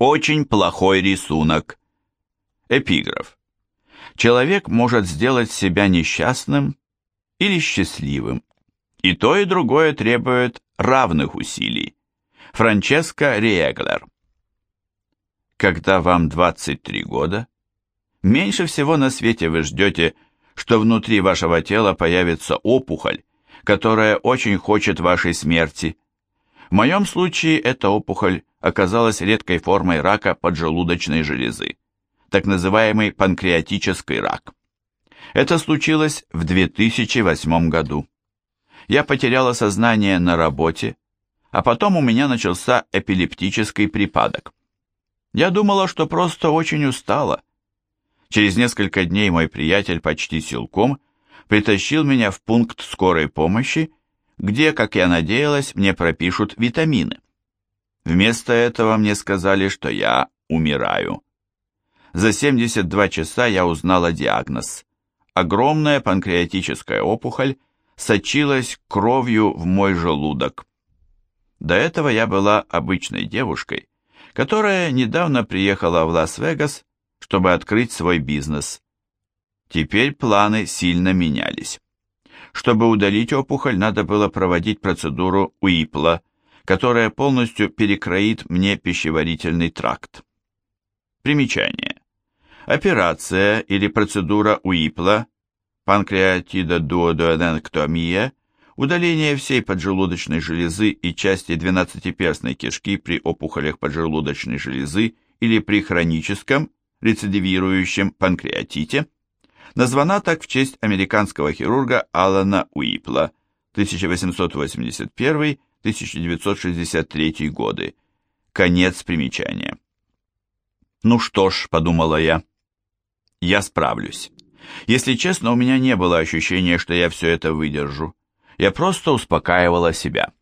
Очень плохой рисунок. Эпиграф. Человек может сделать себя несчастным или счастливым. И то, и другое требует равных усилий. Франческо Риеглер. Когда вам 23 года, меньше всего на свете вы ждете, что внутри вашего тела появится опухоль, которая очень хочет вашей смерти. В моем случае эта опухоль оказалась редкой формой рака поджелудочной железы, так называемый панкреатический рак. Это случилось в 2008 году. Я потеряла сознание на работе, а потом у меня начался эпилептический припадок. Я думала, что просто очень устала. Через несколько дней мой приятель почти силком притащил меня в пункт скорой помощи, где, как я надеялась, мне пропишут витамины. Вместо этого мне сказали, что я умираю. За 72 часа я узнала диагноз. Огромная панкреатическая опухоль сочилась кровью в мой желудок. До этого я была обычной девушкой, которая недавно приехала в Лас-Вегас, чтобы открыть свой бизнес. Теперь планы сильно менялись. Чтобы удалить опухоль, надо было проводить процедуру УИПЛа, которая полностью перекроит мне пищеварительный тракт. Примечание. Операция или процедура УИПЛа, панкреатидодуоденэктомия, удаление всей поджелудочной железы и части двенадцатиперстной кишки при опухолях поджелудочной железы или при хроническом рецидивирующем панкреатите, названа так в честь американского хирурга Алана Уипла 1881-1963 годы. Конец примечания. Ну что ж, подумала я, я справлюсь. Если честно, у меня не было ощущения, что я все это выдержу. Я просто успокаивала себя.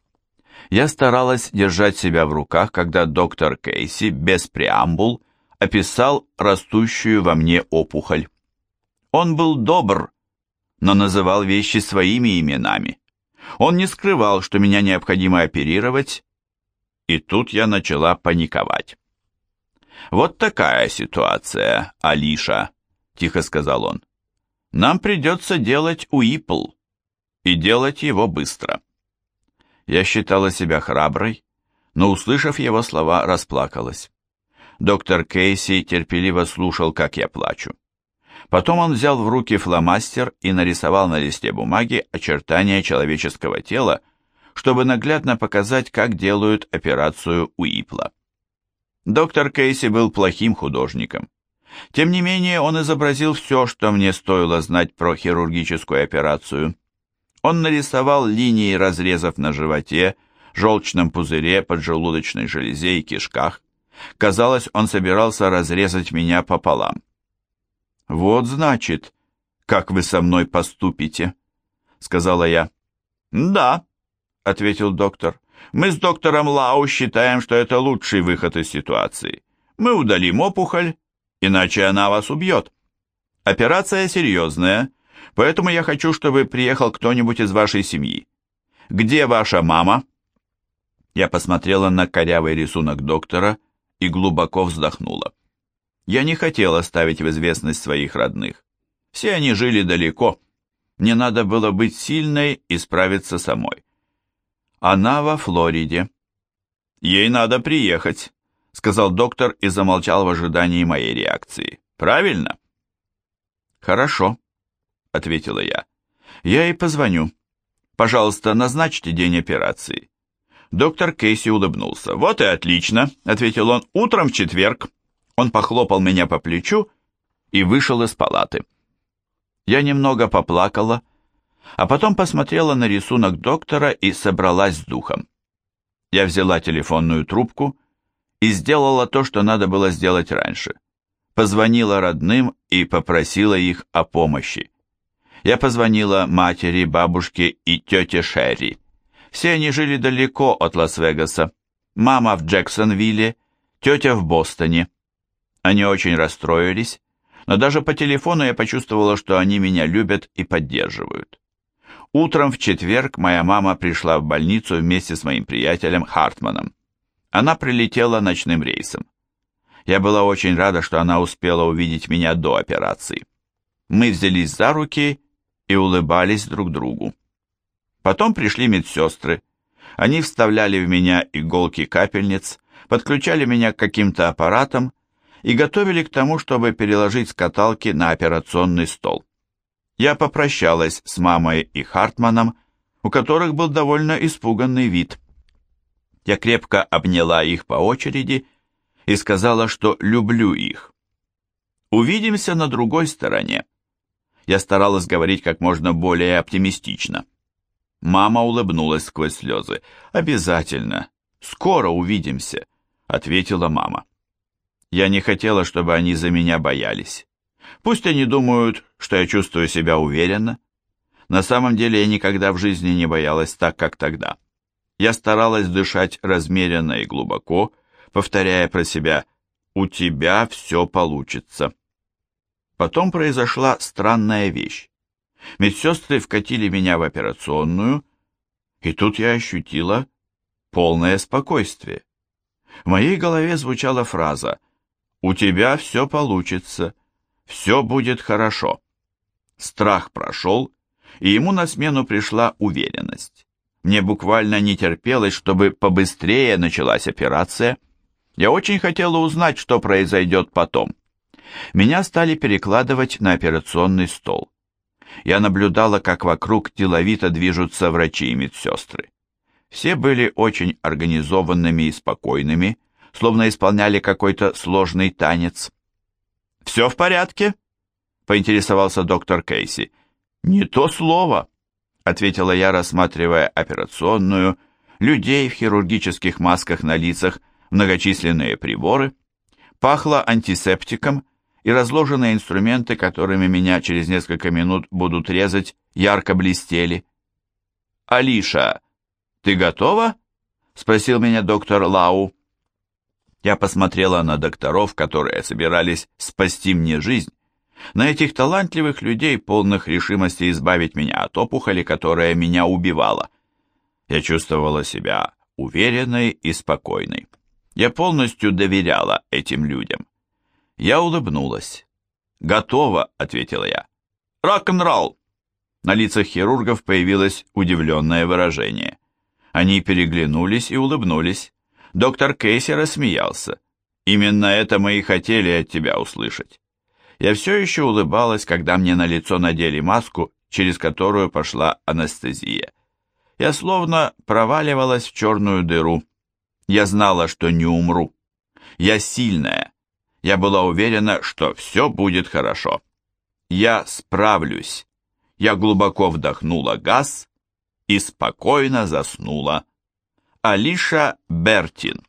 Я старалась держать себя в руках, когда доктор Кейси без преамбул описал растущую во мне опухоль. Он был добр, но называл вещи своими именами. Он не скрывал, что меня необходимо оперировать, и тут я начала паниковать. «Вот такая ситуация, Алиша», — тихо сказал он. «Нам придется делать УИПЛ, и делать его быстро». Я считала себя храброй, но, услышав его слова, расплакалась. Доктор Кейси терпеливо слушал, как я плачу. Потом он взял в руки фломастер и нарисовал на листе бумаги очертания человеческого тела, чтобы наглядно показать, как делают операцию УИПЛа. Доктор Кейси был плохим художником. Тем не менее, он изобразил все, что мне стоило знать про хирургическую операцию. Он нарисовал линии разрезов на животе, желчном пузыре, поджелудочной железе и кишках. Казалось, он собирался разрезать меня пополам. «Вот, значит, как вы со мной поступите», — сказала я. «Да», — ответил доктор. «Мы с доктором Лау считаем, что это лучший выход из ситуации. Мы удалим опухоль, иначе она вас убьет. Операция серьезная, поэтому я хочу, чтобы приехал кто-нибудь из вашей семьи. Где ваша мама?» Я посмотрела на корявый рисунок доктора и глубоко вздохнула. Я не хотела ставить в известность своих родных. Все они жили далеко. Мне надо было быть сильной и справиться самой. Она во Флориде. Ей надо приехать, сказал доктор и замолчал в ожидании моей реакции. Правильно? Хорошо, ответила я. Я ей позвоню. Пожалуйста, назначьте день операции. Доктор Кейси улыбнулся. «Вот и отлично», — ответил он, — «утром в четверг». Он похлопал меня по плечу и вышел из палаты. Я немного поплакала, а потом посмотрела на рисунок доктора и собралась с духом. Я взяла телефонную трубку и сделала то, что надо было сделать раньше. Позвонила родным и попросила их о помощи. Я позвонила матери, бабушке и тете Шерри. Все они жили далеко от Лас-Вегаса. Мама в Джексонвилле, тетя в Бостоне. Они очень расстроились, но даже по телефону я почувствовала, что они меня любят и поддерживают. Утром в четверг моя мама пришла в больницу вместе с моим приятелем Хартманом. Она прилетела ночным рейсом. Я была очень рада, что она успела увидеть меня до операции. Мы взялись за руки и улыбались друг другу. Потом пришли медсестры. Они вставляли в меня иголки капельниц, подключали меня к каким-то аппаратам и готовили к тому, чтобы переложить с каталки на операционный стол. Я попрощалась с мамой и Хартманом, у которых был довольно испуганный вид. Я крепко обняла их по очереди и сказала, что люблю их. Увидимся на другой стороне. Я старалась говорить как можно более оптимистично. Мама улыбнулась сквозь слезы. «Обязательно. Скоро увидимся», — ответила мама. Я не хотела, чтобы они за меня боялись. Пусть они думают, что я чувствую себя уверенно. На самом деле я никогда в жизни не боялась так, как тогда. Я старалась дышать размеренно и глубоко, повторяя про себя «У тебя все получится». Потом произошла странная вещь. Медсестры вкатили меня в операционную, и тут я ощутила полное спокойствие. В моей голове звучала фраза «У тебя все получится, все будет хорошо». Страх прошел, и ему на смену пришла уверенность. Мне буквально не терпелось, чтобы побыстрее началась операция. Я очень хотела узнать, что произойдет потом. Меня стали перекладывать на операционный стол. Я наблюдала, как вокруг деловито движутся врачи и медсестры. Все были очень организованными и спокойными, словно исполняли какой-то сложный танец. «Все в порядке?» — поинтересовался доктор Кейси. «Не то слово», — ответила я, рассматривая операционную, людей в хирургических масках на лицах, многочисленные приборы. Пахло антисептиком, и разложенные инструменты, которыми меня через несколько минут будут резать, ярко блестели. «Алиша, ты готова?» — спросил меня доктор Лау. Я посмотрела на докторов, которые собирались спасти мне жизнь, на этих талантливых людей, полных решимости избавить меня от опухоли, которая меня убивала. Я чувствовала себя уверенной и спокойной. Я полностью доверяла этим людям. Я улыбнулась. «Готово», — ответила я. «Рок-н-ролл!» На лицах хирургов появилось удивленное выражение. Они переглянулись и улыбнулись. Доктор Кейси рассмеялся. «Именно это мы и хотели от тебя услышать». Я все еще улыбалась, когда мне на лицо надели маску, через которую пошла анестезия. Я словно проваливалась в черную дыру. Я знала, что не умру. Я сильная. Я была уверена, что все будет хорошо. Я справлюсь. Я глубоко вдохнула газ и спокойно заснула. Алиша Бертин